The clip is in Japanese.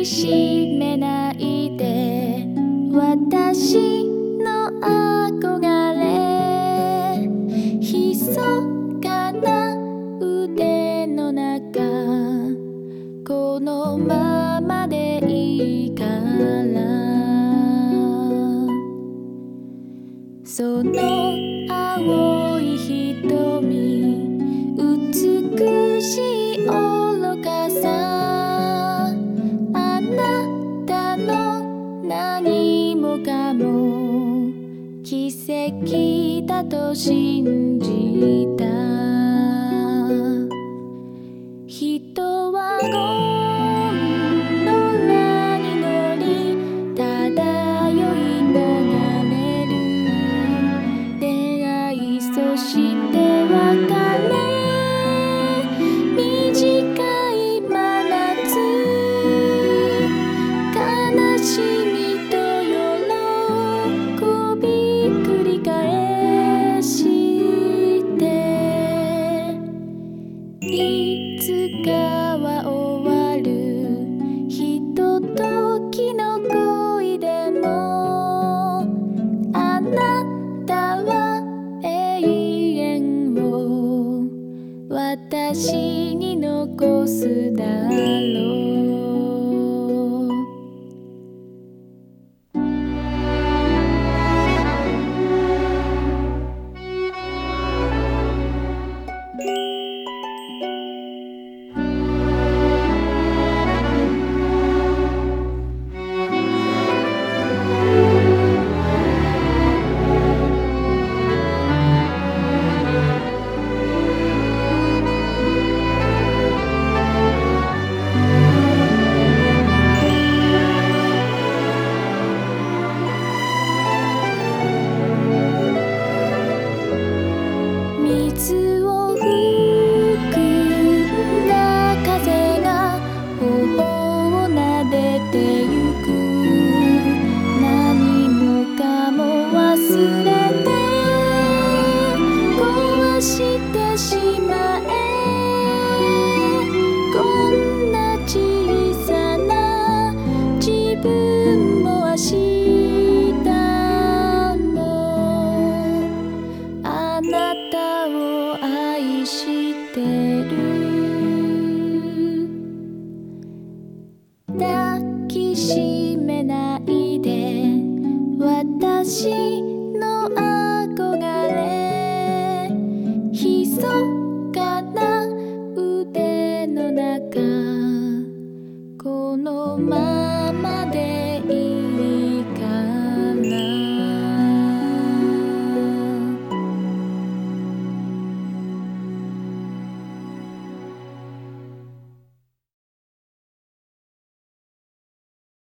きしめないで。私の憧れ。ひそかな腕の中。このままでいいから。その奇跡だと信じた私に残すだろう。水を含んだ風が頬を撫でてしめないで私の憧れ。ひそかな腕の中。このま